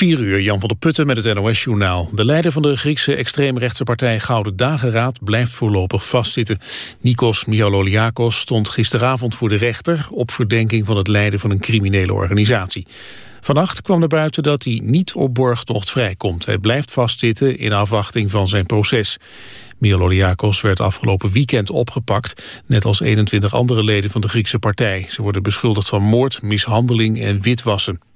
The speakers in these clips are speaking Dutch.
4 uur, Jan van der Putten met het NOS-journaal. De leider van de Griekse extreemrechtse partij Gouden Dageraad blijft voorlopig vastzitten. Nikos Mialoliakos stond gisteravond voor de rechter... op verdenking van het leiden van een criminele organisatie. Vannacht kwam naar buiten dat hij niet op borgtocht vrijkomt. Hij blijft vastzitten in afwachting van zijn proces. Mialoliakos werd afgelopen weekend opgepakt... net als 21 andere leden van de Griekse partij. Ze worden beschuldigd van moord, mishandeling en witwassen.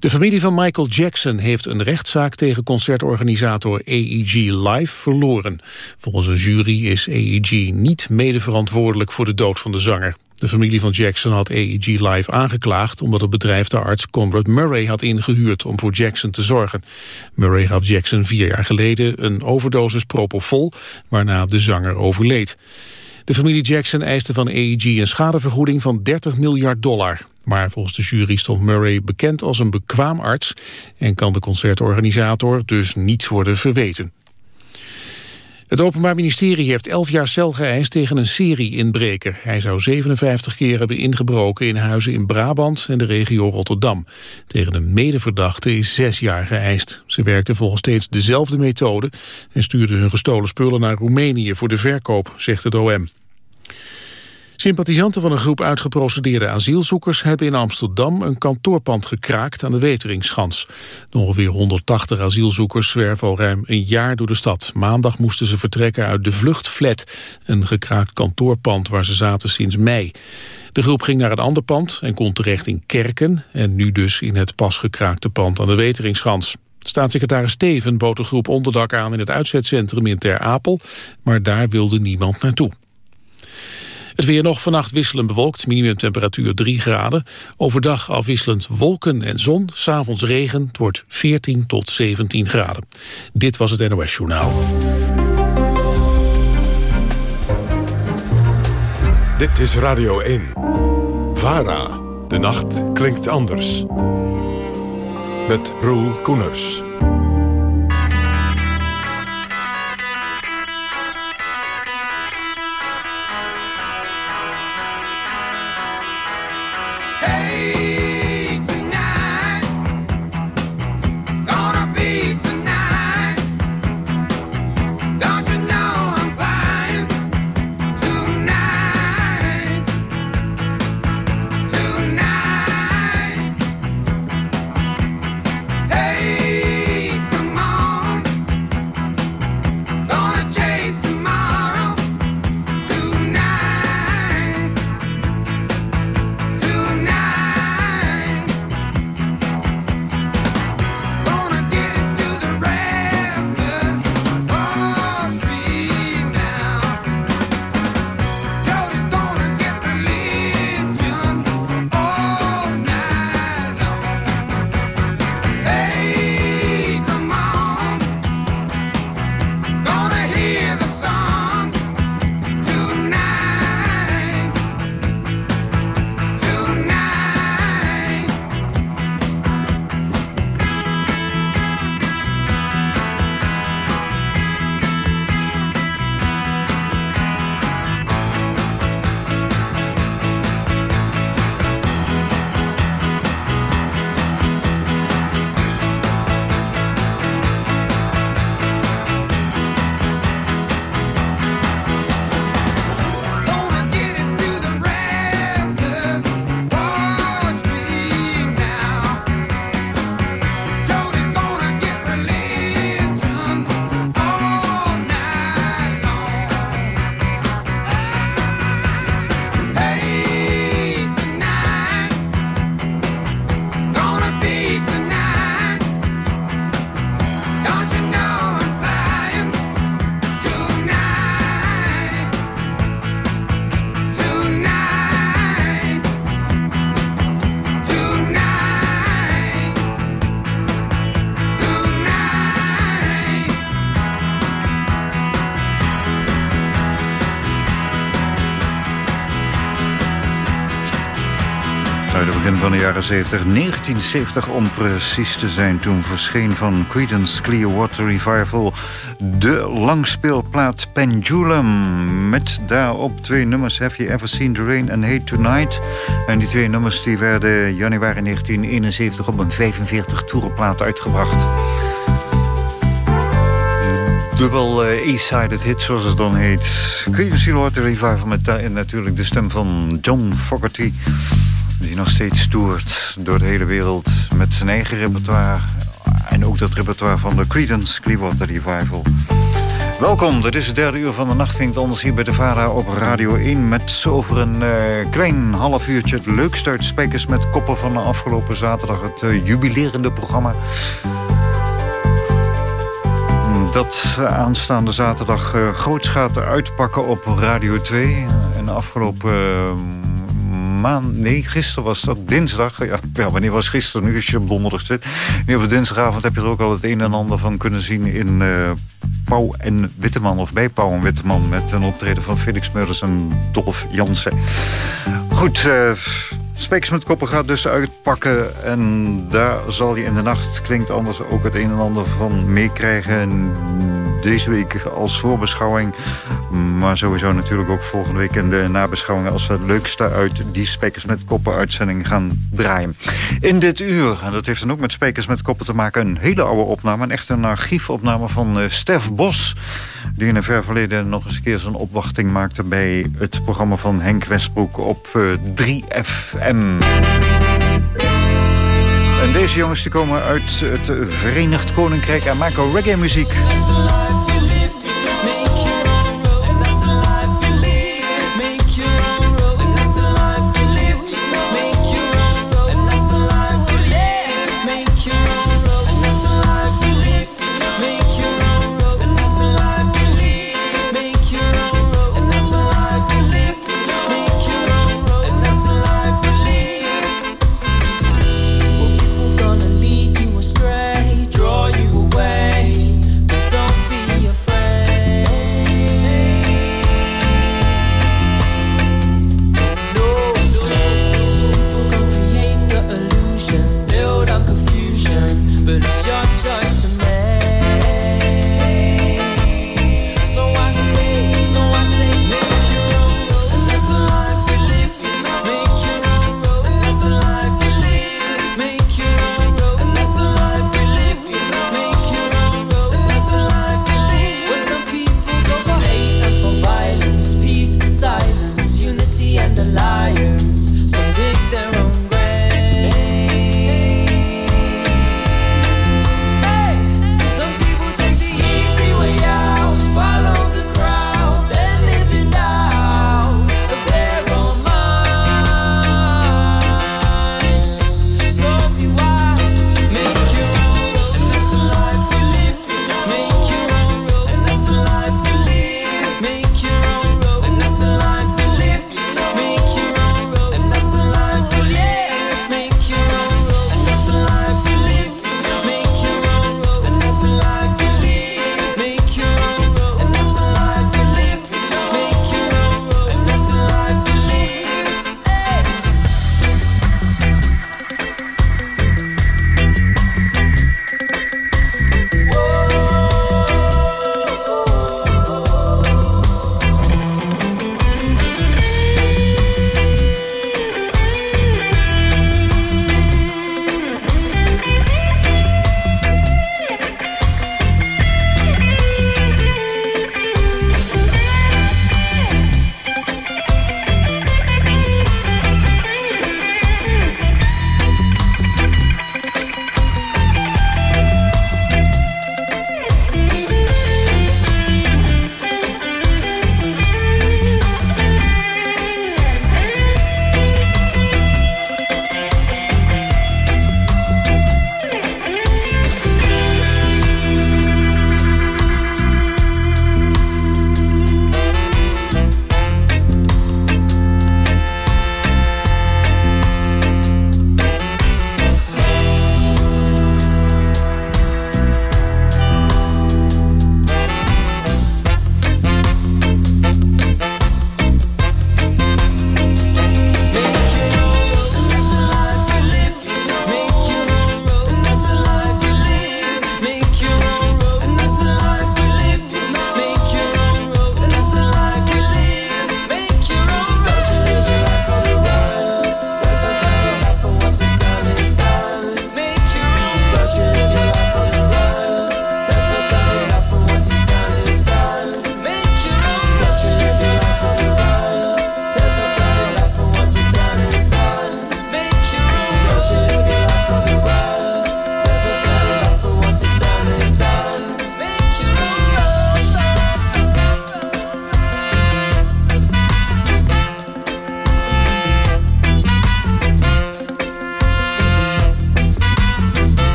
De familie van Michael Jackson heeft een rechtszaak tegen concertorganisator AEG Live verloren. Volgens een jury is AEG niet medeverantwoordelijk voor de dood van de zanger. De familie van Jackson had AEG Live aangeklaagd omdat het bedrijf de arts Conrad Murray had ingehuurd om voor Jackson te zorgen. Murray gaf Jackson vier jaar geleden een overdosis propofol, waarna de zanger overleed. De familie Jackson eiste van AEG een schadevergoeding van 30 miljard dollar. Maar volgens de jury stond Murray bekend als een bekwaam arts... en kan de concertorganisator dus niets worden verweten. Het Openbaar Ministerie heeft 11 jaar cel geëist tegen een serie-inbreker. Hij zou 57 keer hebben ingebroken in huizen in Brabant en de regio Rotterdam. Tegen een medeverdachte is 6 jaar geëist. Ze werkten volgens steeds dezelfde methode en stuurden hun gestolen spullen naar Roemenië voor de verkoop, zegt het OM. Sympathisanten van een groep uitgeprocedeerde asielzoekers hebben in Amsterdam een kantoorpand gekraakt aan de Weteringschans. Ongeveer 180 asielzoekers zwerven al ruim een jaar door de stad. Maandag moesten ze vertrekken uit de Vluchtflat, een gekraakt kantoorpand waar ze zaten sinds mei. De groep ging naar een ander pand en kon terecht in Kerken en nu dus in het pas gekraakte pand aan de Weteringschans. Staatssecretaris Steven bood de groep onderdak aan in het uitzetcentrum in Ter Apel, maar daar wilde niemand naartoe. Het weer nog vannacht wisselend bewolkt, minimumtemperatuur 3 graden. Overdag afwisselend wolken en zon, s'avonds regen. Het wordt 14 tot 17 graden. Dit was het NOS Journaal. Dit is Radio 1. VARA. De nacht klinkt anders. Met Roel Koeners. Jaren 70. 1970 om precies te zijn. Toen verscheen van Creedence Clearwater Revival... de langspeelplaat Pendulum. Met daarop twee nummers Have You Ever Seen The Rain and Hate Tonight. En die twee nummers die werden januari 1971 op een 45 toerenplaat uitgebracht dubbel E-sided hit, zoals het dan heet. Creedence Clearwater Revival met natuurlijk de stem van John Fogerty... die nog steeds toert door de hele wereld met zijn eigen repertoire... en ook dat repertoire van de Creedence Clearwater Revival. Welkom, dit is het derde uur van de nacht. Ging anders hier bij de VARA op Radio 1... met over een uh, klein half uurtje het leukste uit Spijkers met Koppen van de afgelopen zaterdag. Het uh, jubilerende programma dat aanstaande zaterdag uh, groots gaat uitpakken op Radio 2. En afgelopen uh, Nee, gisteren was dat dinsdag. Ja, wanneer was gisteren? Nu als je op donderdag zit. Nu op dinsdagavond heb je er ook al het een en ander van kunnen zien... in uh, Pauw en Witteman, of bij Pauw en Witteman... met een optreden van Felix Meurders en Dolf Jansen. Goed, uh, Spekers met Koppen gaat dus uitpakken. En daar zal je in de nacht, klinkt anders, ook het een en ander van meekrijgen. Deze week als voorbeschouwing. Maar sowieso natuurlijk ook volgende week in de nabeschouwingen... als we het leukste uit die Spekers met Koppen uitzending gaan draaien. In dit uur, en dat heeft dan ook met Spekers met Koppen te maken... een hele oude opname, een echte archiefopname van uh, Stef Bos die in een ver verleden nog eens een keer zijn opwachting maakte... bij het programma van Henk Westbroek op 3FM. Deze jongens komen uit het Verenigd Koninkrijk en maken reggae-muziek. zijn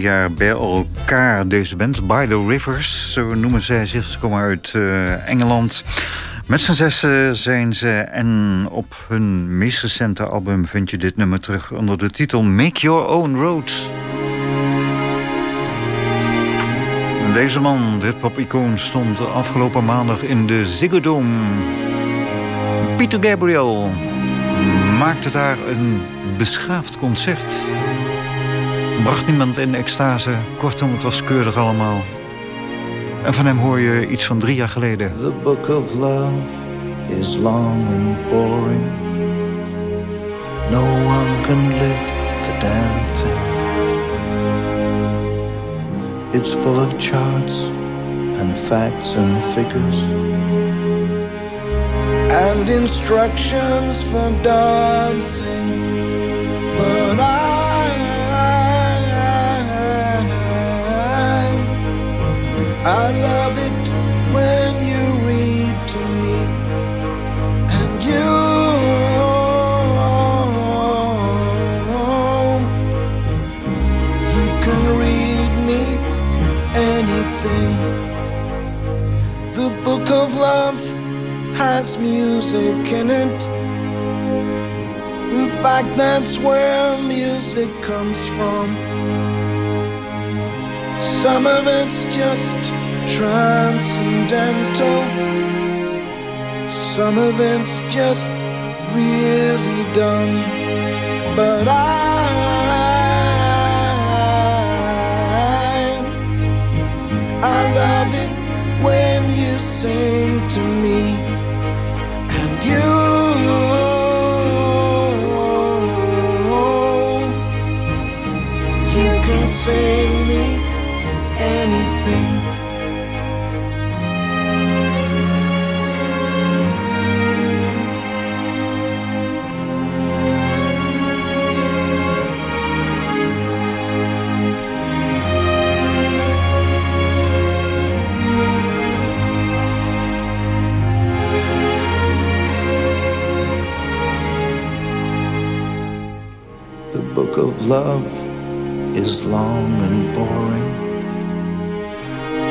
jaar bij elkaar, deze band. By the Rivers, zo noemen zij zich. Ze komen uit uh, Engeland. Met z'n zessen zijn ze en op hun meest recente album vind je dit nummer terug onder de titel Make Your Own Road. Deze man, dit pop-icoon, stond afgelopen maandag in de Ziggo Dome. Peter Gabriel maakte daar een beschaafd concert. Bracht niemand in extase. Kortom, het was keurig allemaal. En van hem hoor je iets van drie jaar geleden. The book of love is long and boring. No one can lift the damn thing. It's full of charts and facts and figures. And instructions for dancing. But I, love it when you read to me. And you, you can read me anything. The book of love has music in it. In fact, that's where music comes from. Some of it's just transcendental, some of it's just really dumb. But I, I love it when you sing love is long and boring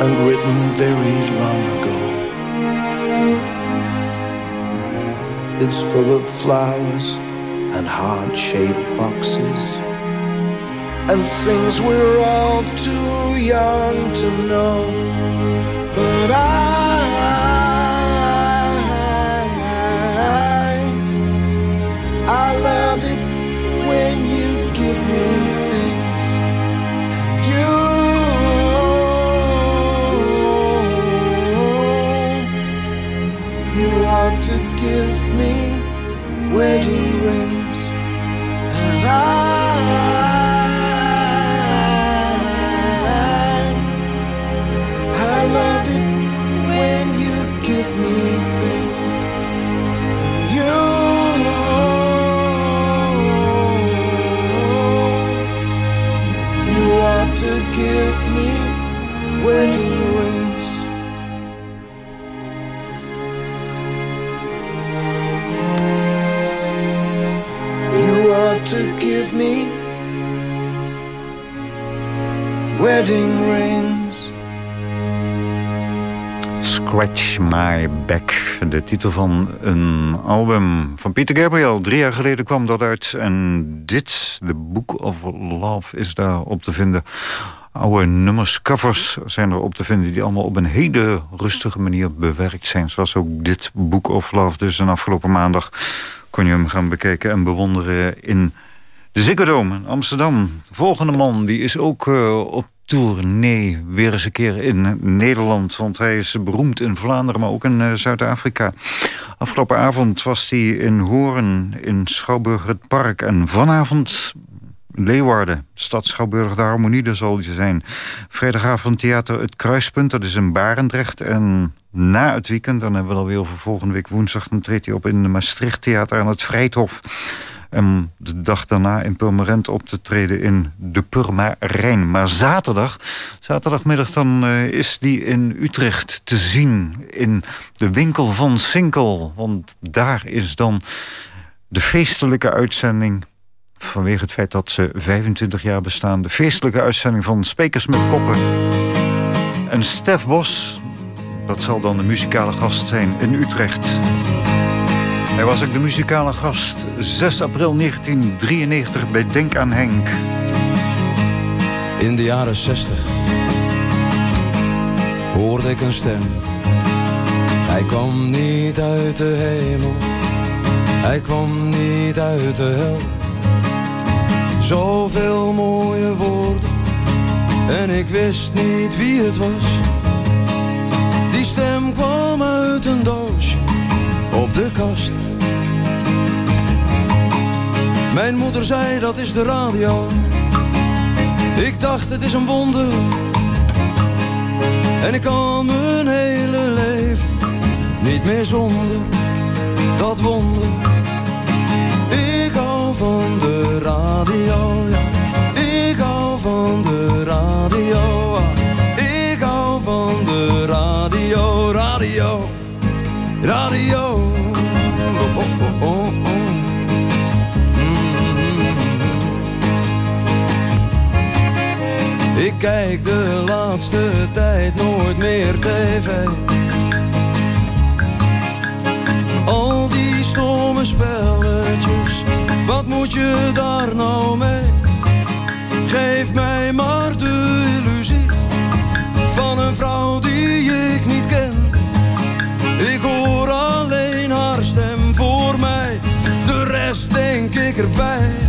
and written very long ago. It's full of flowers and heart shaped boxes and things we're all too young to know. But I, wedding rings. Scratch My Back. De titel van een album van Peter Gabriel. Drie jaar geleden kwam dat uit. En dit, The Book of Love, is daar op te vinden. Oude nummers, covers zijn er op te vinden... die allemaal op een hele rustige manier bewerkt zijn. Zoals ook dit Book of Love. Dus een afgelopen maandag kon je hem gaan bekijken en bewonderen... in de Ziggo in Amsterdam. De volgende man die is ook uh, op tournee weer eens een keer in Nederland. Want hij is beroemd in Vlaanderen, maar ook in uh, Zuid-Afrika. Afgelopen avond was hij in Hoorn, in Schouwburg het Park. En vanavond Leeuwarden, stad Schouwburg de Harmonie, daar zal hij zijn. Vrijdagavond theater Het Kruispunt, dat is in Barendrecht. En na het weekend, dan hebben we alweer over volgende week woensdag... dan treedt hij op in de Maastricht Theater aan het Vrijthof. En de dag daarna in Purmerend op te treden in de Purmerijn. Maar zaterdag, zaterdagmiddag dan uh, is die in Utrecht te zien. In de winkel van Sinkel. Want daar is dan de feestelijke uitzending vanwege het feit dat ze 25 jaar bestaan. De feestelijke uitzending van Spekers met Koppen. En Stef Bos, dat zal dan de muzikale gast zijn in Utrecht. Hij was ook de muzikale gast 6 april 1993 bij Denk aan Henk. In de jaren 60 hoorde ik een stem. Hij kwam niet uit de hemel, hij kwam niet uit de hel. Zoveel mooie woorden en ik wist niet wie het was. Die stem kwam uit een doosje op de kast. Mijn moeder zei dat is de radio. Ik dacht het is een wonder. En ik kan mijn hele leven niet meer zonder dat wonder. Ik hou van de radio, kijk de laatste tijd nooit meer tv. Al die stomme spelletjes, wat moet je daar nou mee? Geef mij maar de illusie van een vrouw die ik niet ken. Ik hoor alleen haar stem voor mij, de rest denk ik erbij.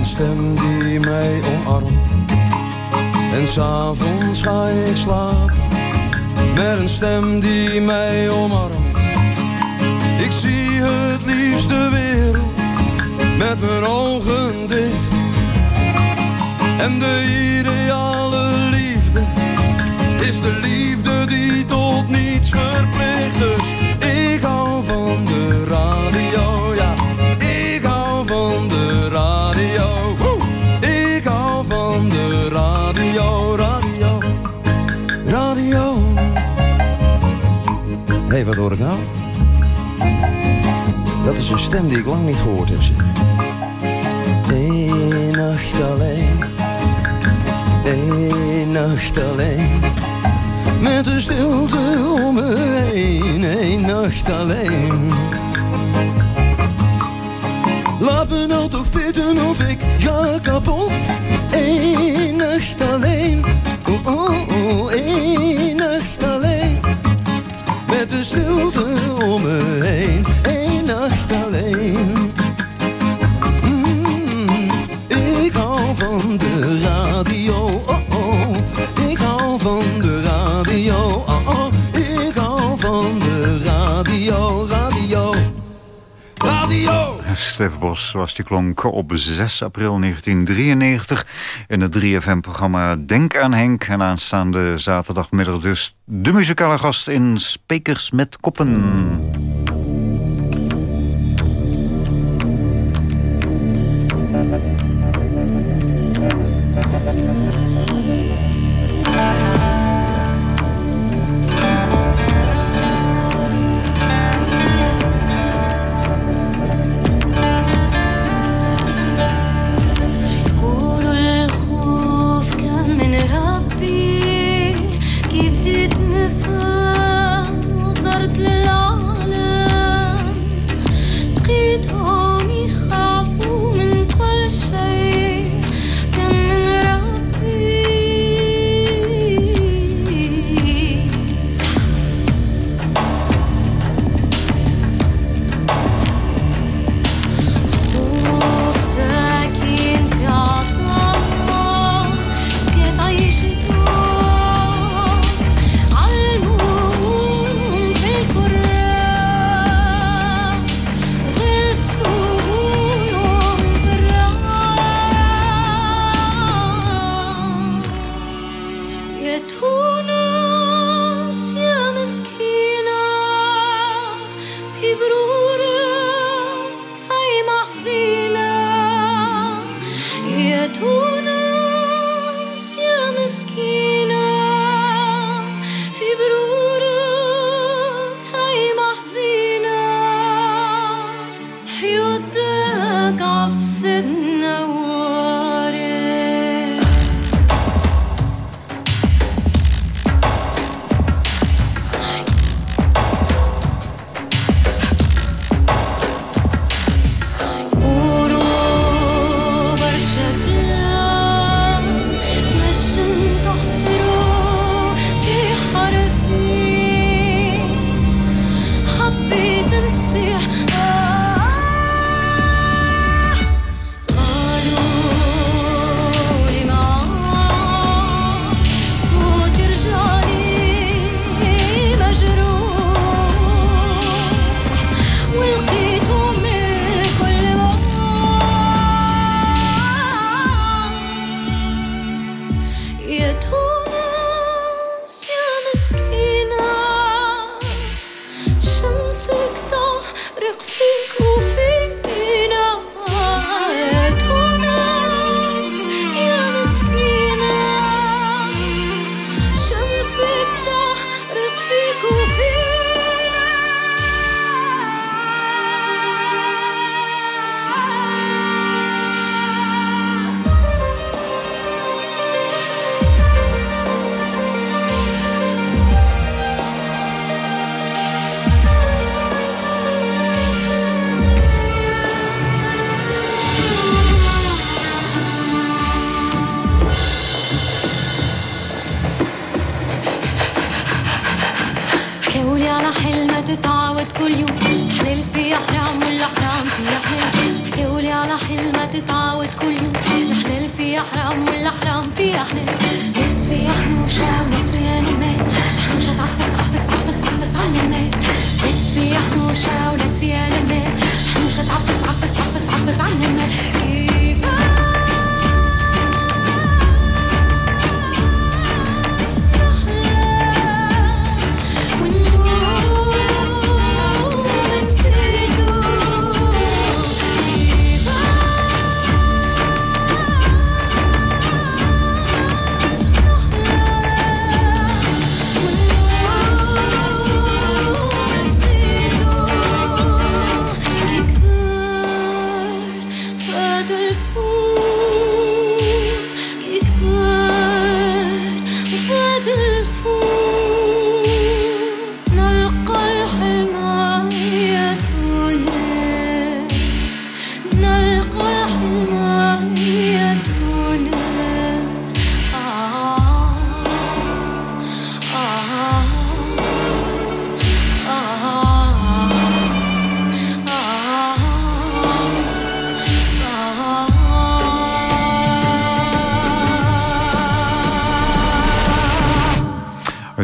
Een stem die mij omarmt. En s'avonds ga ik slapen met een stem die mij omarmt. Ik zie het liefst de wereld met mijn ogen dicht. En de ideale liefde is de liefde die tot niets verplicht. Dus ik hou van de radio, Hé, wat hoor ik nou? Dat is een stem die ik lang niet gehoord heb. zeg. Eén nacht alleen, één nacht alleen. Met de stilte om me heen, één nacht alleen. Laat me nou toch bidden of ik ga kapot. Eén nacht alleen, oh oh oh, één nacht alleen. De stilte om me heen, één nacht alleen. Mm, ik hou van de radio, Stef Bos, zoals die klonk op 6 april 1993... in het 3FM-programma Denk aan Henk. En aanstaande zaterdagmiddag dus de muzikale gast in Spekers met Koppen.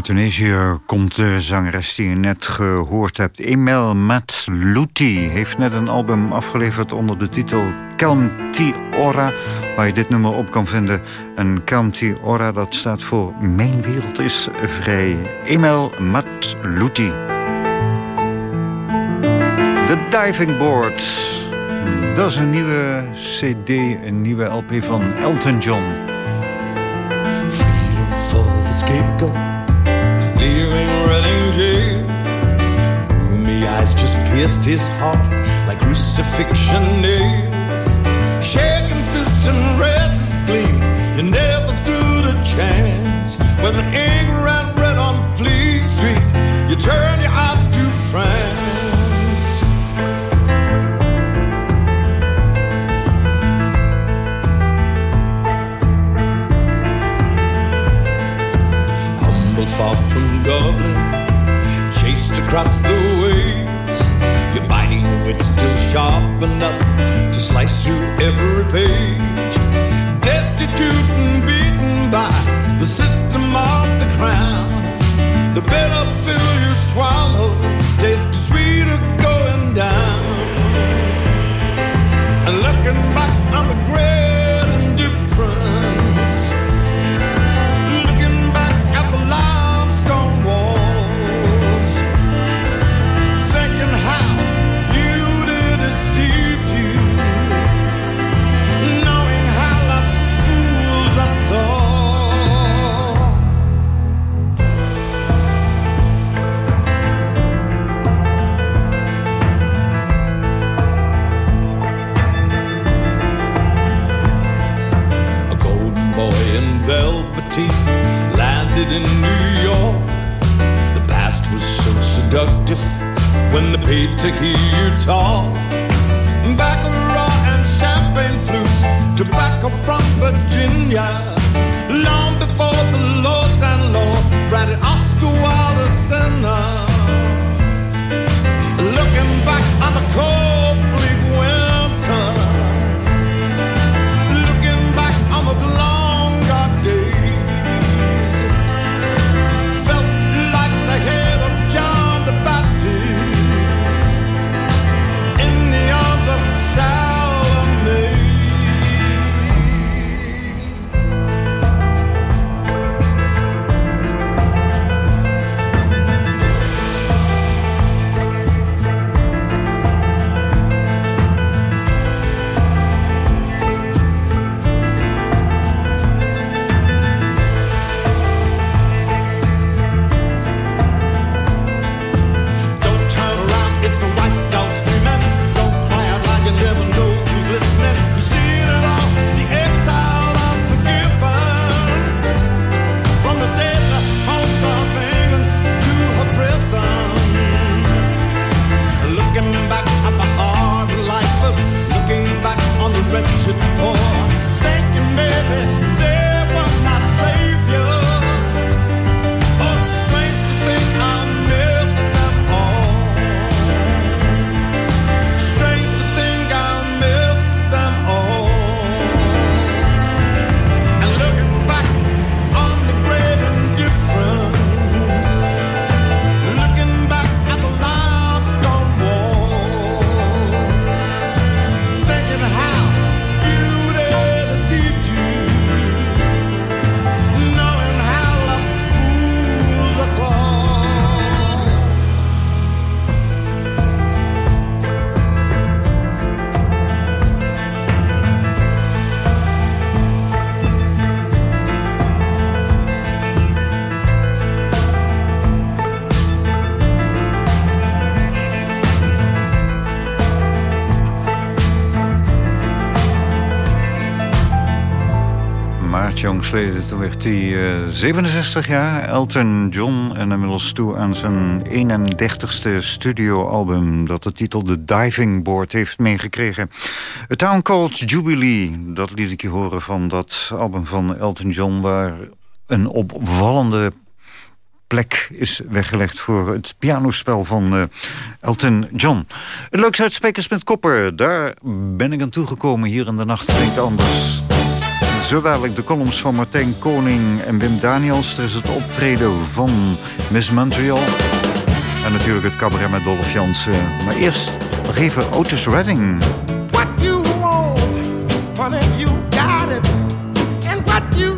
Tunesië komt de zangeres die je net gehoord hebt. Emel Matlouti heeft net een album afgeleverd onder de titel Kalmti Ora. Waar je dit nummer op kan vinden. En Kalmti Ora dat staat voor Mijn wereld is vrij. Emel Matlouti. The Diving Board. Dat is een nieuwe cd, een nieuwe LP van Elton John. Freedom for the scapegoat, leaving Reading jail. Roomy eyes just pierced his heart like crucifixion nails. Shaking fists and red gleam, you never stood a chance. When the ink ran red on Fleet Street, you turned your eyes to France. far from Dublin, chased across the waves. Your biting wit still sharp enough to slice through every page. Destitute and beaten by the system of the crown. The bitter pill you swallow tastes sweeter going down. And looking back The key. Toen werd hij 67 jaar, Elton John. En inmiddels toe aan zijn 31ste studioalbum... dat de titel The Diving Board heeft meegekregen. A Town Called Jubilee, dat liet ik je horen van dat album van Elton John... waar een opvallende plek is weggelegd voor het pianospel van uh, Elton John. Het leukste uit Spekers met Kopper, daar ben ik aan toegekomen hier in de nacht. Klinkt anders. Zo dadelijk de columns van Martijn Koning en Wim Daniels. Er is het optreden van Miss Montreal. En natuurlijk het cabaret met Dolph Jansen. Maar eerst nog even Otis Redding. What you want, honey, you got it. You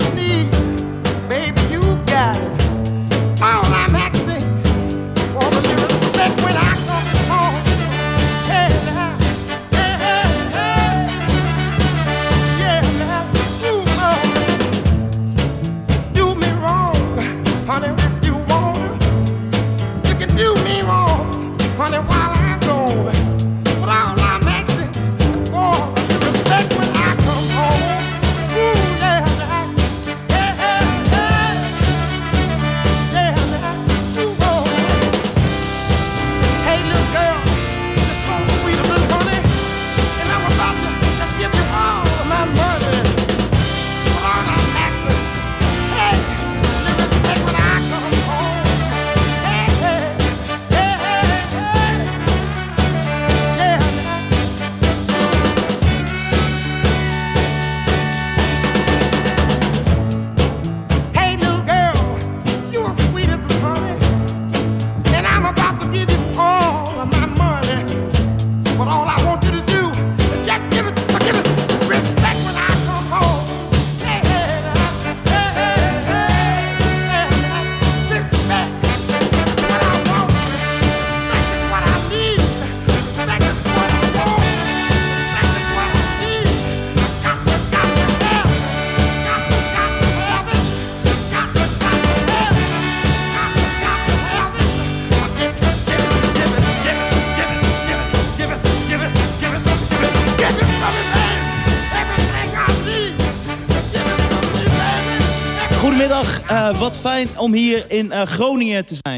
wat fijn om hier in eh, Groningen te zijn.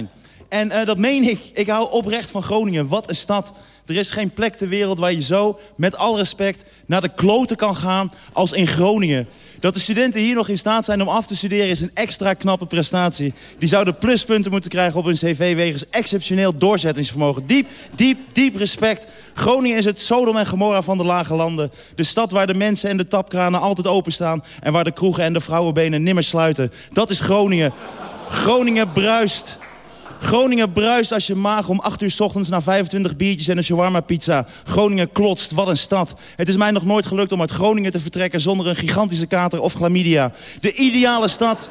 En eh, dat meen ik, ik hou oprecht van Groningen. Wat een stad. Er is geen plek ter wereld waar je zo, met alle respect, naar de kloten kan gaan als in Groningen. Dat de studenten hier nog in staat zijn om af te studeren is een extra knappe prestatie. Die zouden pluspunten moeten krijgen op hun cv wegens exceptioneel doorzettingsvermogen. Diep, diep, diep respect. Groningen is het Sodom en Gomorra van de lage landen. De stad waar de mensen en de tapkranen altijd openstaan... en waar de kroegen en de vrouwenbenen nimmer sluiten. Dat is Groningen. Groningen bruist. Groningen bruist als je maag om 8 uur 's ochtends... na 25 biertjes en een shawarma pizza. Groningen klotst, wat een stad. Het is mij nog nooit gelukt om uit Groningen te vertrekken... zonder een gigantische kater of chlamydia. De ideale stad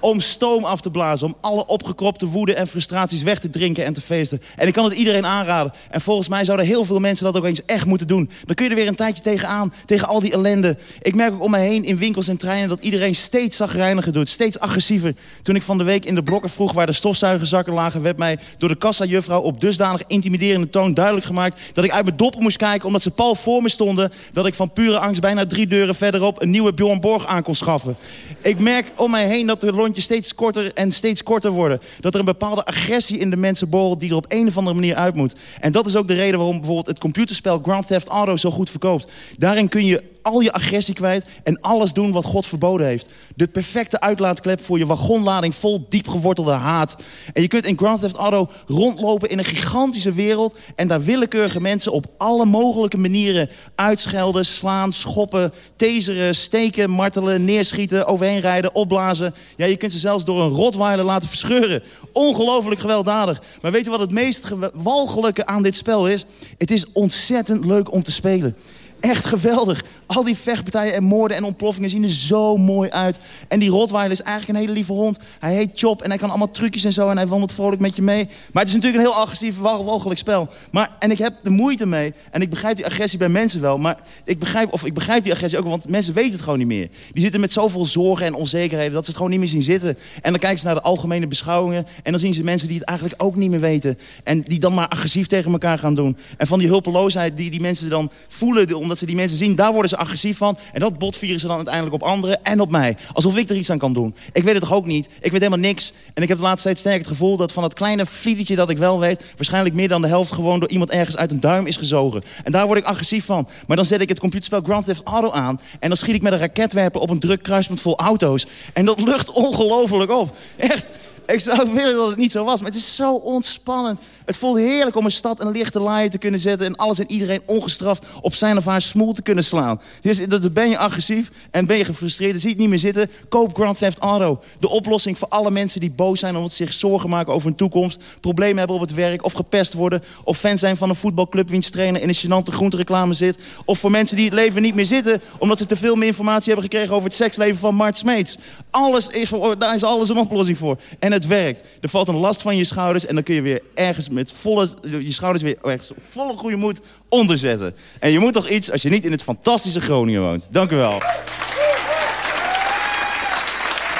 om stoom af te blazen. Om alle opgekropte woede en frustraties weg te drinken en te feesten. En ik kan het iedereen aanraden. En volgens mij zouden heel veel mensen dat ook eens echt moeten doen. Dan kun je er weer een tijdje tegenaan. Tegen al die ellende. Ik merk ook om me heen in winkels en treinen... dat iedereen steeds zagrijniger doet. Steeds agressiever. Toen ik van de week in de blokken vroeg waar de stofzuigerzakken lagen... werd mij door de kassajuffrouw op dusdanig intimiderende toon duidelijk gemaakt... dat ik uit mijn doppen moest kijken omdat ze pal voor me stonden... dat ik van pure angst bijna drie deuren verderop... een nieuwe Bjorn Borg aan kon schaffen. Ik merk om mij heen dat de lontjes steeds korter en steeds korter worden. Dat er een bepaalde agressie in de mensen borrelt... die er op een of andere manier uit moet. En dat is ook de reden waarom bijvoorbeeld het computerspel Grand Theft Auto zo goed verkoopt. Daarin kun je al je agressie kwijt en alles doen wat God verboden heeft. De perfecte uitlaatklep voor je wagonlading vol diep gewortelde haat. En je kunt in Grand Theft Auto rondlopen in een gigantische wereld... en daar willekeurige mensen op alle mogelijke manieren uitschelden... slaan, schoppen, taseren, steken, martelen, neerschieten, overheen rijden, opblazen. Ja, je kunt ze zelfs door een rotweiler laten verscheuren. Ongelooflijk gewelddadig. Maar weet je wat het meest walgelijke aan dit spel is? Het is ontzettend leuk om te spelen. Echt geweldig. Al die vechtpartijen en moorden en ontploffingen zien er zo mooi uit. En die Rottweiler is eigenlijk een hele lieve hond. Hij heet Chop en hij kan allemaal trucjes en zo. En hij wandelt vrolijk met je mee. Maar het is natuurlijk een heel agressief, wal- walgelijk spel. Maar, en ik heb de moeite mee. En ik begrijp die agressie bij mensen wel. Maar ik begrijp, of ik begrijp die agressie ook. Want mensen weten het gewoon niet meer. Die zitten met zoveel zorgen en onzekerheden. Dat ze het gewoon niet meer zien zitten. En dan kijken ze naar de algemene beschouwingen. En dan zien ze mensen die het eigenlijk ook niet meer weten. En die dan maar agressief tegen elkaar gaan doen. En van die hulpeloosheid die die mensen dan voelen... onder omdat ze die mensen zien, daar worden ze agressief van. En dat botvieren ze dan uiteindelijk op anderen en op mij. Alsof ik er iets aan kan doen. Ik weet het toch ook niet? Ik weet helemaal niks. En ik heb de laatste tijd sterk het gevoel dat van dat kleine vliedertje dat ik wel weet... waarschijnlijk meer dan de helft gewoon door iemand ergens uit een duim is gezogen. En daar word ik agressief van. Maar dan zet ik het computerspel Grand Theft Auto aan... en dan schiet ik met een raketwerper op een druk kruispunt vol auto's. En dat lucht ongelooflijk op. Echt... Ik zou willen dat het niet zo was, maar het is zo ontspannend. Het voelt heerlijk om een stad een lichte laaien te kunnen zetten... en alles en iedereen ongestraft op zijn of haar smoel te kunnen slaan. Dus dan ben je agressief en ben je gefrustreerd... en zie het niet meer zitten, koop Grand Theft Auto. De oplossing voor alle mensen die boos zijn... omdat ze zich zorgen maken over hun toekomst... problemen hebben op het werk of gepest worden... of fan zijn van een voetbalclub wiens trainer in een gênante groentereclame zit... of voor mensen die het leven niet meer zitten... omdat ze te veel meer informatie hebben gekregen over het seksleven van Mart Smeets. Alles is, daar is alles een oplossing voor. En het werkt. Er valt een last van je schouders en dan kun je weer ergens met volle, je schouders weer ergens volle goede moed onderzetten. En je moet toch iets als je niet in het fantastische Groningen woont. Dank u wel.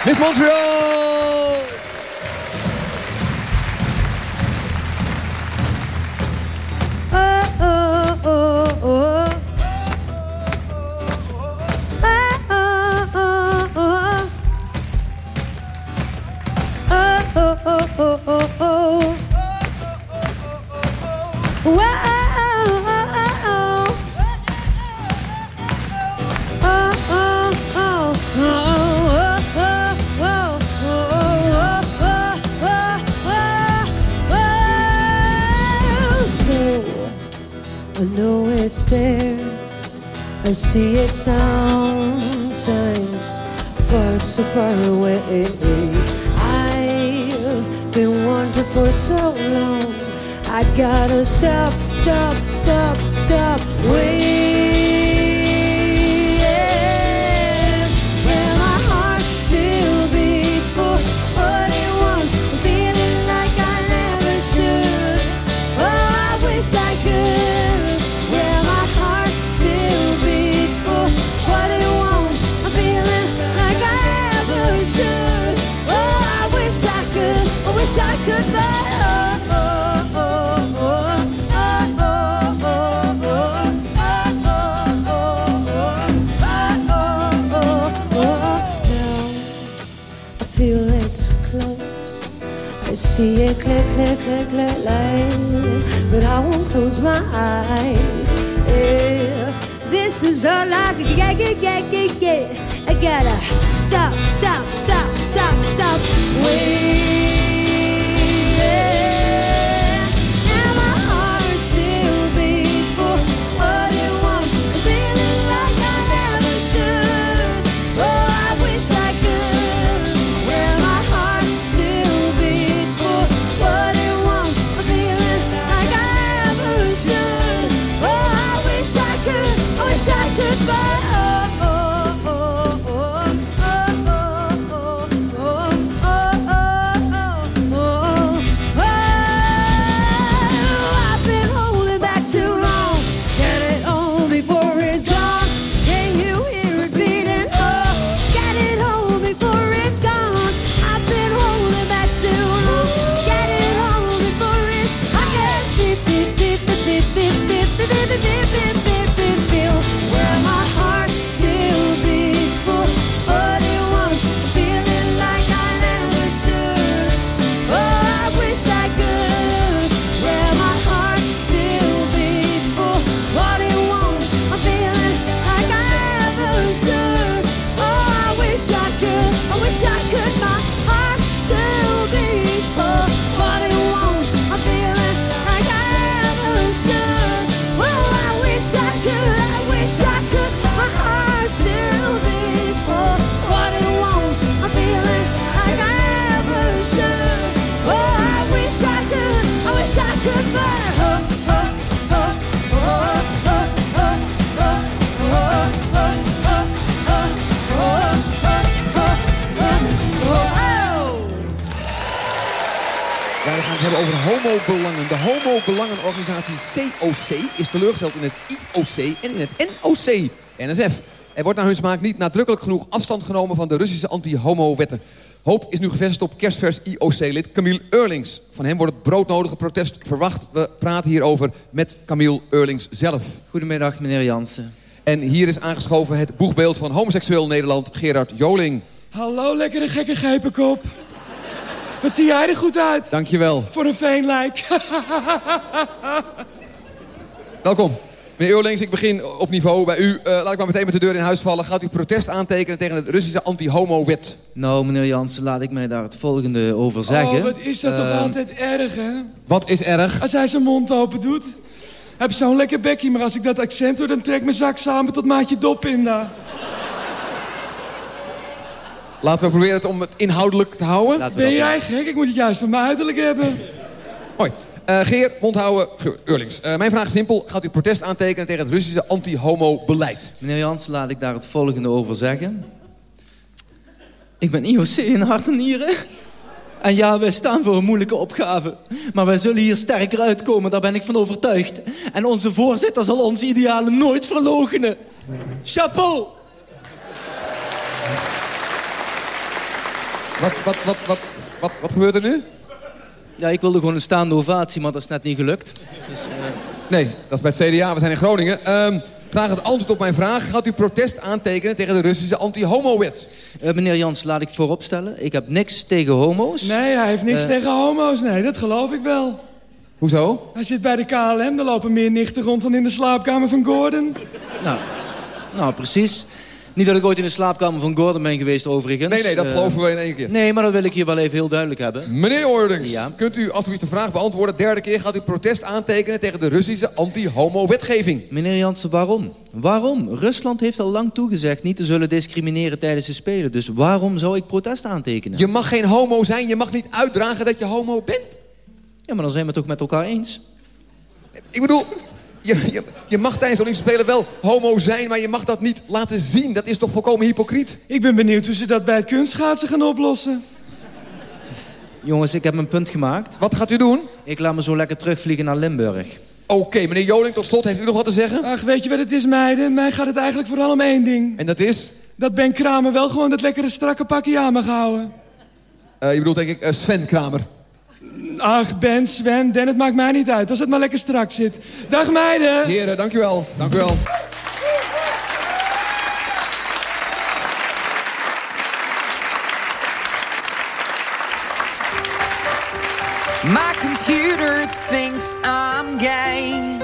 Miss Montreal! I know it's there. I see it sometimes, far so far away. I've been wanting for so long. I gotta stop, stop, stop, stop, wait. See it click, click, click, but I won't close my eyes. Yeah, this is all I can get, get, get, get, get. I gotta stop, stop, stop, stop, stop. Wait. COC is teleurgesteld in het IOC en in het NOC, NSF. Er wordt naar hun smaak niet nadrukkelijk genoeg afstand genomen van de Russische anti-homo-wetten. Hoop is nu gevestigd op kerstvers IOC-lid Camille Eurlings. Van hem wordt het broodnodige protest verwacht. We praten hierover met Camille Eurlings zelf. Goedemiddag, meneer Jansen. En hier is aangeschoven het boegbeeld van homoseksueel Nederland, Gerard Joling. Hallo, lekkere gekke gepenkop. Wat zie jij er goed uit? Dankjewel. Voor een veenlijk. Welkom. Meneer Eurlings, ik begin op niveau bij u. Eh, laat ik maar meteen met de deur in huis vallen. Gaat u protest aantekenen tegen het Russische anti-homo-wet? Nou, meneer Jansen, laat ik mij daar het volgende over zeggen. Oh, wat is dat toch Eh, altijd erg, hè? Wat is erg? Als hij zijn mond open doet. Heb zo'n lekker bekkie, maar als ik dat accent hoor... dan trek ik mijn zak samen tot maatje dopinda. Laten we proberen het om het inhoudelijk te houden. Ben jij gek? Ik moet het juist van mijn uiterlijk hebben. Hoi. Eh, Geer, mond houden, Geur- Eurlings. Eh, mijn vraag is simpel. Gaat u protest aantekenen tegen het Russische anti-homo-beleid? Meneer Jansen, laat ik daar het volgende over zeggen. Ik ben IOC in hart en nieren. En ja, wij staan voor een moeilijke opgave. Maar wij zullen hier sterker uitkomen, daar ben ik van overtuigd. En onze voorzitter zal onze idealen nooit verloochenen. Chapeau! Wat, wat, wat, wat, wat, wat gebeurt er nu? Ja, ik wilde gewoon een staande ovatie, maar dat is net niet gelukt. Dus, eh, Nee, dat is bij het CDA. We zijn in Groningen. Ehm graag het antwoord op mijn vraag. Gaat u protest aantekenen tegen de Russische anti-homo-wet? eh, meneer Jans, laat ik vooropstellen. Ik heb niks tegen homo's. Nee, hij heeft niks Eh, tegen homo's. Nee, dat geloof ik wel. Hoezo? Hij zit bij de KLM, er lopen meer nichten rond dan in de slaapkamer van Gordon. Nou, nou, precies. Niet dat ik ooit in de slaapkamer van Gordon ben geweest, overigens. Nee, nee, dat Eh, geloven we in één keer. Nee, maar dat wil ik hier wel even heel duidelijk hebben. Meneer Ordings, Ja. kunt u alsjeblieft de vraag beantwoorden? Derde keer gaat u protest aantekenen tegen de Russische anti-homo-wetgeving. Meneer Jansen, waarom? Waarom? Rusland heeft al lang toegezegd niet te zullen discrimineren tijdens de Spelen. Dus waarom zou ik protest aantekenen? Je mag geen homo zijn, je mag niet uitdragen dat je homo bent. Ja, maar dan zijn we het toch met elkaar eens? Ik bedoel, je, je, je mag tijdens de Olympische Spelen wel homo zijn... maar je mag dat niet laten zien. Dat is toch volkomen hypocriet? Ik ben benieuwd hoe ze dat bij het kunstschaatsen gaan oplossen. Jongens, ik heb mijn punt gemaakt. Wat gaat u doen? Ik laat me zo lekker terugvliegen naar Limburg. Oké, meneer Joling, tot slot, heeft u nog wat te zeggen? Ach, weet je wat het is, meiden? Mij gaat het eigenlijk vooral om één ding. En dat is? Dat Ben Kramer wel gewoon dat lekkere strakke pakje aan mag houden. Eh, je bedoelt denk ik eh, Sven Kramer. Ach, Ben, Sven, Den, het maakt mij niet uit. Als het maar lekker strak zit. Dag meiden! Heren, dank u wel. Dank u wel. My computer thinks I'm gay.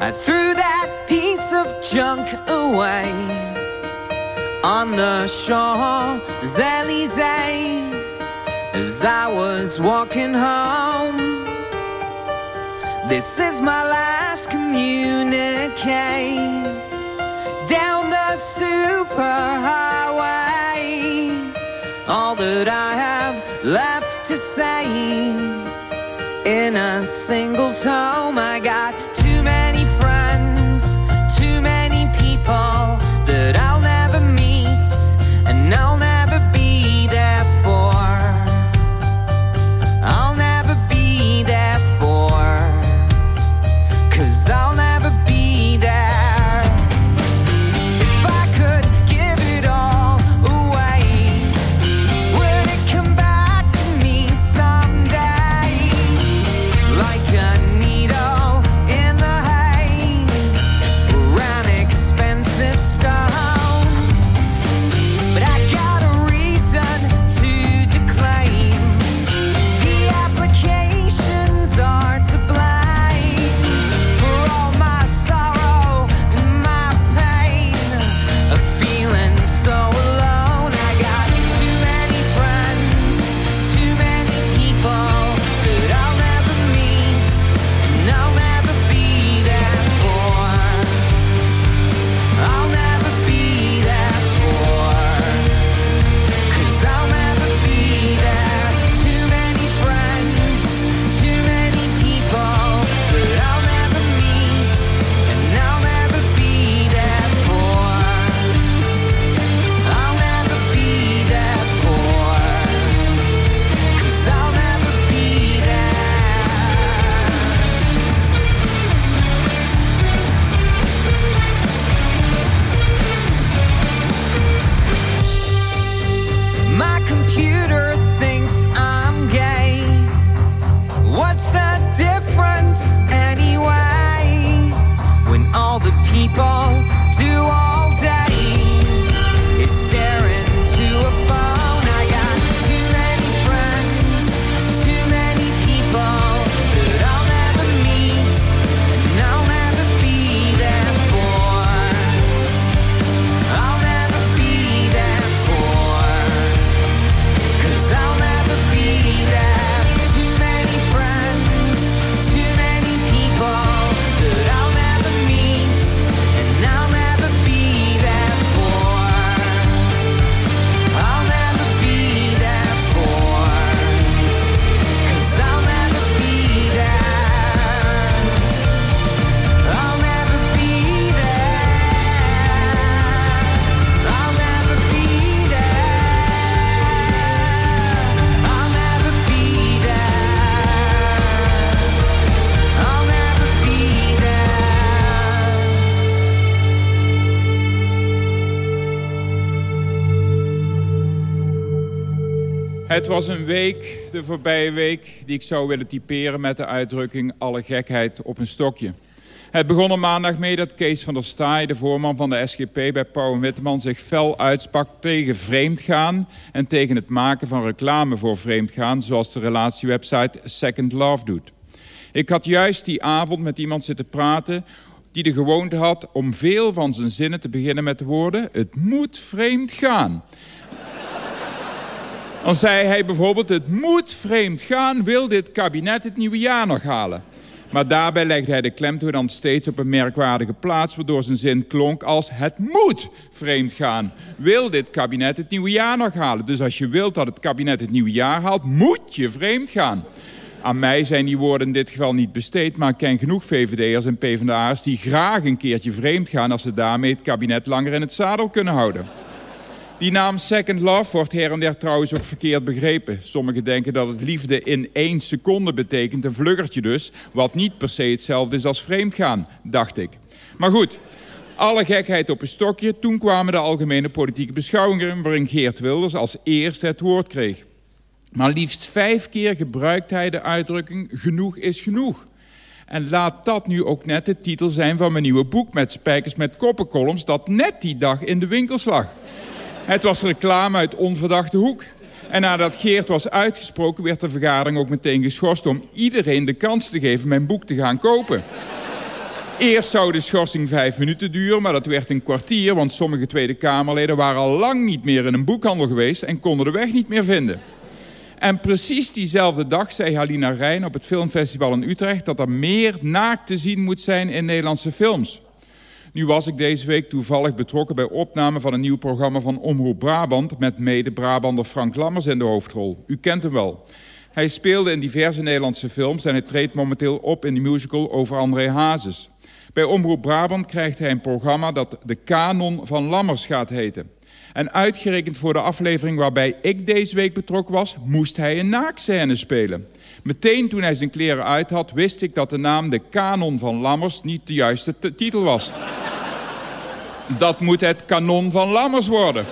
I threw that piece of junk away on the Champs Elysees as I was walking home. This is my last communique down the superhighway. All that I have left to say in a single tome. I got too was een week, de voorbije week, die ik zou willen typeren met de uitdrukking alle gekheid op een stokje. Het begon er maandag mee dat Kees van der Staaij, de voorman van de SGP bij Pauw en Witteman, zich fel uitsprak tegen vreemdgaan en tegen het maken van reclame voor vreemdgaan, zoals de relatiewebsite Second Love doet. Ik had juist die avond met iemand zitten praten die de gewoonte had om veel van zijn zinnen te beginnen met de woorden het moet vreemd gaan. Dan zei hij bijvoorbeeld, het moet vreemd gaan, wil dit kabinet het nieuwe jaar nog halen. Maar daarbij legde hij de klemtoon dan steeds op een merkwaardige plaats... waardoor zijn zin klonk als het moet vreemd gaan. Wil dit kabinet het nieuwe jaar nog halen? Dus als je wilt dat het kabinet het nieuwe jaar haalt, moet je vreemd gaan. Aan mij zijn die woorden in dit geval niet besteed... maar ik ken genoeg VVD'ers en PvdA'ers die graag een keertje vreemd gaan... als ze daarmee het kabinet langer in het zadel kunnen houden. Die naam Second Love wordt her en der trouwens ook verkeerd begrepen. Sommigen denken dat het liefde in één seconde betekent, een vluggertje dus... wat niet per se hetzelfde is als vreemdgaan, dacht ik. Maar goed, alle gekheid op een stokje. Toen kwamen de algemene politieke beschouwingen... waarin Geert Wilders als eerste het woord kreeg. Maar liefst vijf keer gebruikt hij de uitdrukking... genoeg is genoeg. En laat dat nu ook net de titel zijn van mijn nieuwe boek... met spijkers met koppenkolms dat net die dag in de winkels lag. Het was reclame uit onverdachte hoek. En nadat Geert was uitgesproken werd de vergadering ook meteen geschorst... om iedereen de kans te geven mijn boek te gaan kopen. Eerst zou de schorsing vijf minuten duren, maar dat werd een kwartier... want sommige Tweede Kamerleden waren al lang niet meer in een boekhandel geweest... en konden de weg niet meer vinden. En precies diezelfde dag zei Halina Rijn op het filmfestival in Utrecht... dat er meer naakt te zien moet zijn in Nederlandse films. Nu was ik deze week toevallig betrokken bij opname van een nieuw programma van Omroep Brabant... met mede-Brabander Frank Lammers in de hoofdrol. U kent hem wel. Hij speelde in diverse Nederlandse films en hij treedt momenteel op in de musical over André Hazes. Bij Omroep Brabant krijgt hij een programma dat de Kanon van Lammers gaat heten. En uitgerekend voor de aflevering waarbij ik deze week betrokken was... moest hij een naakscène spelen. Meteen toen hij zijn kleren uit had, wist ik dat de naam de Kanon van Lammers niet de juiste titel was. Dat moet het kanon van Lammers worden.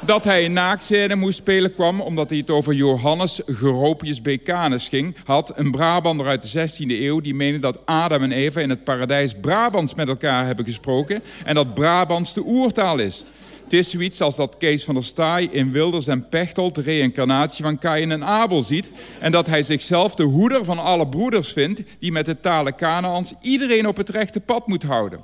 Dat hij een naakscène moest spelen kwam omdat hij het over Johannes Geropius Becanus ging... had een Brabander uit de 16e eeuw die meende dat Adam en Eva in het paradijs Brabants met elkaar hebben gesproken... en dat Brabants de oertaal is. Het is zoiets als dat Kees van der Staaij in Wilders en Pechtold... de reïncarnatie van Kain en Abel ziet... en dat hij zichzelf de hoeder van alle broeders vindt... die met de talen Kanaans iedereen op het rechte pad moet houden.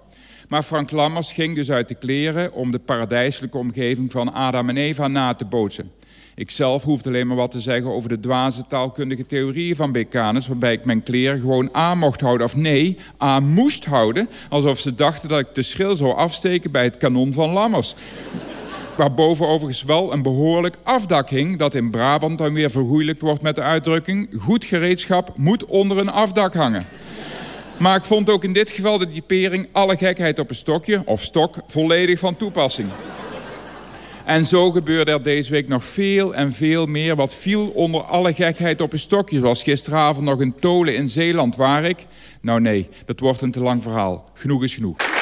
Maar Frank Lammers ging dus uit de kleren... om de paradijselijke omgeving van Adam en Eva na te bootsen. Ik zelf hoefde alleen maar wat te zeggen over de dwaze taalkundige theorieën van Becanus... waarbij ik mijn kleren gewoon aan mocht houden, of nee, aan moest houden... alsof ze dachten dat ik de schil zou afsteken bij het kanon van Lammers. Waarboven overigens wel een behoorlijk afdak hing... dat in Brabant dan weer vergoeilijkt wordt met de uitdrukking... goed gereedschap moet onder een afdak hangen. Maar ik vond ook in dit geval de typering alle gekheid op een stokje... of stok volledig van toepassing. En zo gebeurde er deze week nog veel en veel meer... wat viel onder alle gekheid op een stokje. Zoals gisteravond nog een tolen in Zeeland waar ik... Nou nee, dat wordt een te lang verhaal. Genoeg is genoeg.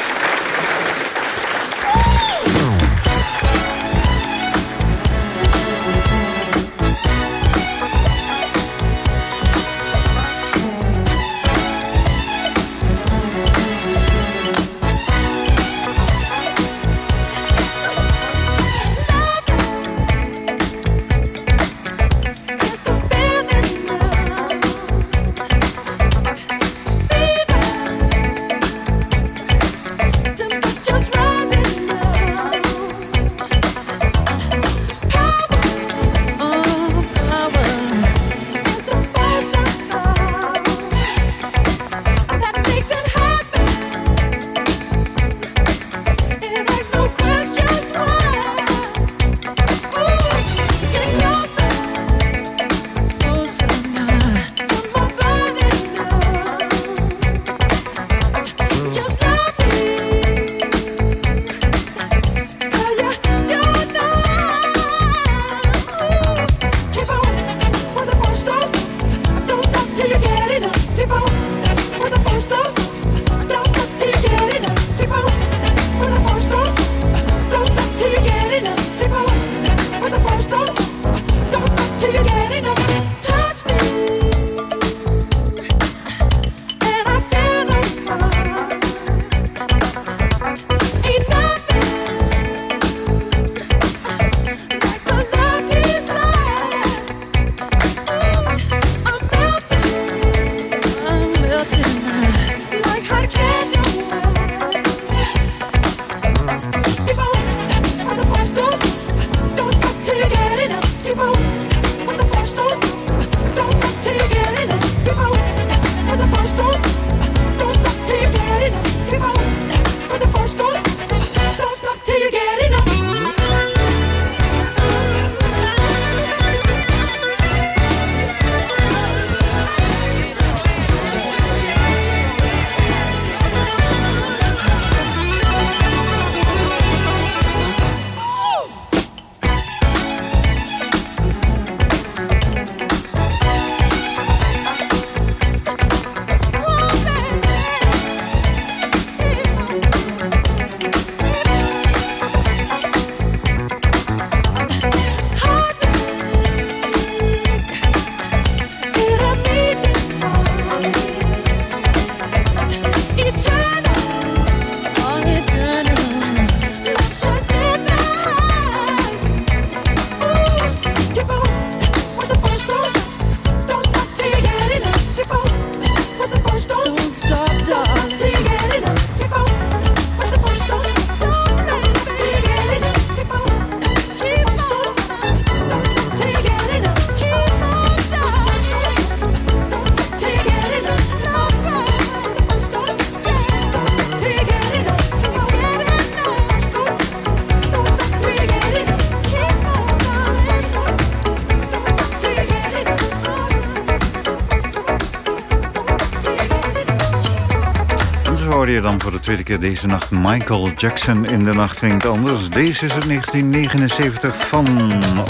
Deze nacht Michael Jackson in de nacht klinkt anders. Deze is het 1979 van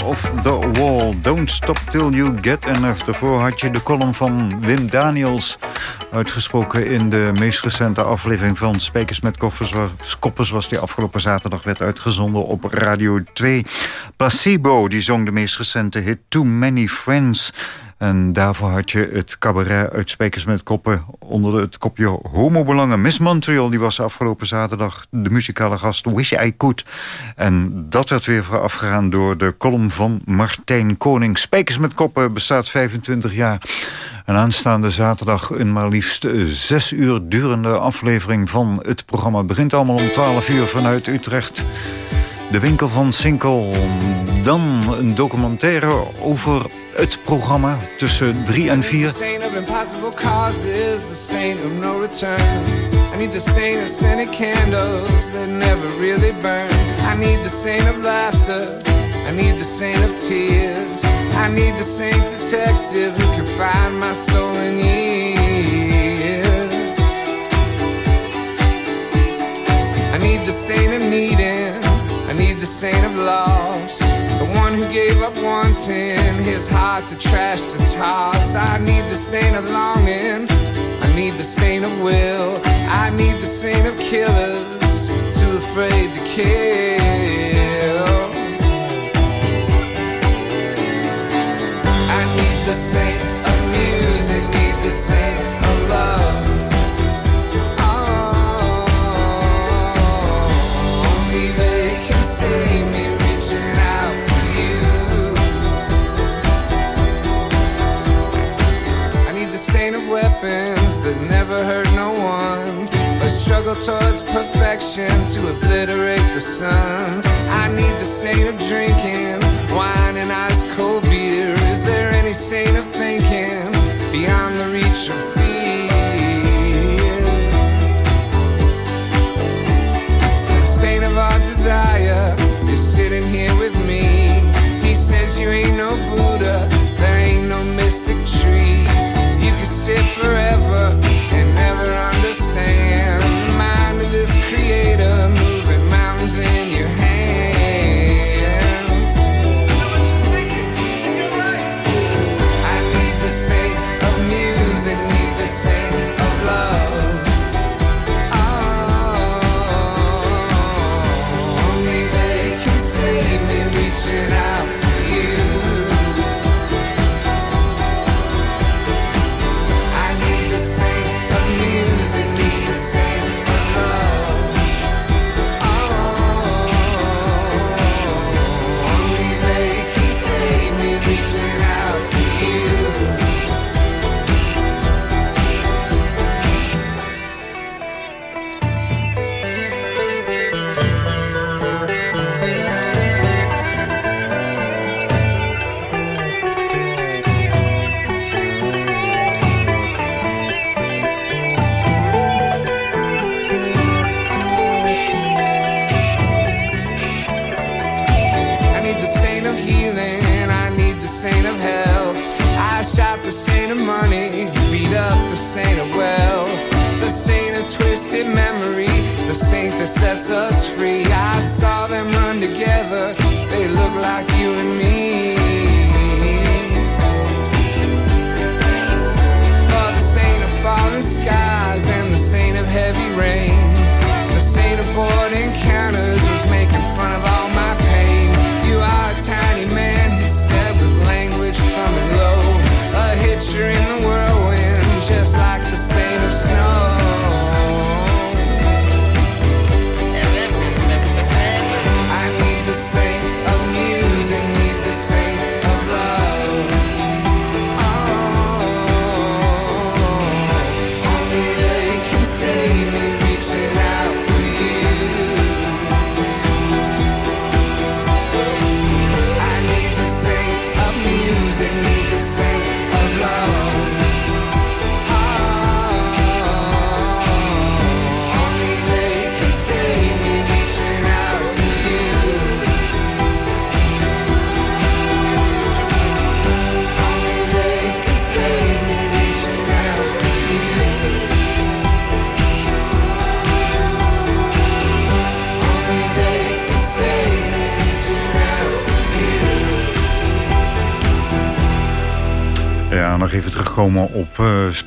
Off the Wall. Don't stop till you get enough. Daarvoor had je de column van Wim Daniels uitgesproken in de meest recente aflevering van Spijkers met Koffers. Koppers was die afgelopen zaterdag werd uitgezonden op Radio 2. Placebo, die zong de meest recente hit Too Many Friends. En daarvoor had je het cabaret uit Spijkers met Koppen onder het kopje Homobelangen. Miss Montreal, die was afgelopen zaterdag de muzikale gast Wish I Could. En dat werd weer voorafgegaan door de column van Martijn Koning. Spijkers met Koppen bestaat 25 jaar. En aanstaande zaterdag een maar liefst zes uur durende aflevering van het programma. Begint allemaal om 12 uur vanuit Utrecht. De winkel van Sinkel. Dan een documentaire over het programma tussen 3 en 4. The saint of impossible causes, the saint of no return. I need the saint of scented candles that never really burn. I need the saint of laughter. I need the saint of tears. I need the saint detective who can find my stolen years. I need the saint of needing. I need the saint of loss. Gave up wanting his heart to trash to toss. I need the saint of longing. I need the saint of will. I need the saint of killers. Too afraid to kill. I need the saint never hurt no one. A struggle towards perfection to obliterate the sun. I need the of drinking wine and ice cold terugkomen op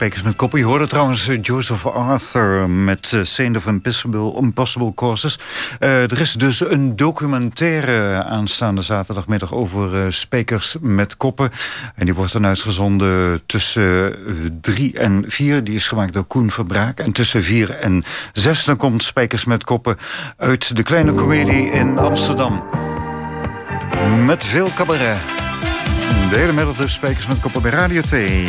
uh, met Koppen. Je hoorde trouwens uh, Joseph Arthur met uh, Saint of Impossible, Impossible Courses. er is dus een documentaire aanstaande zaterdagmiddag over Spekers met Koppen. En die wordt dan uitgezonden tussen drie en vier. Die is gemaakt door Koen Verbraak. En tussen vier en zes dan komt Spekers met Koppen uit de Kleine Comedie in Amsterdam. Met veel cabaret. De hele middag dus Spekers met Koppen bij Radio 2.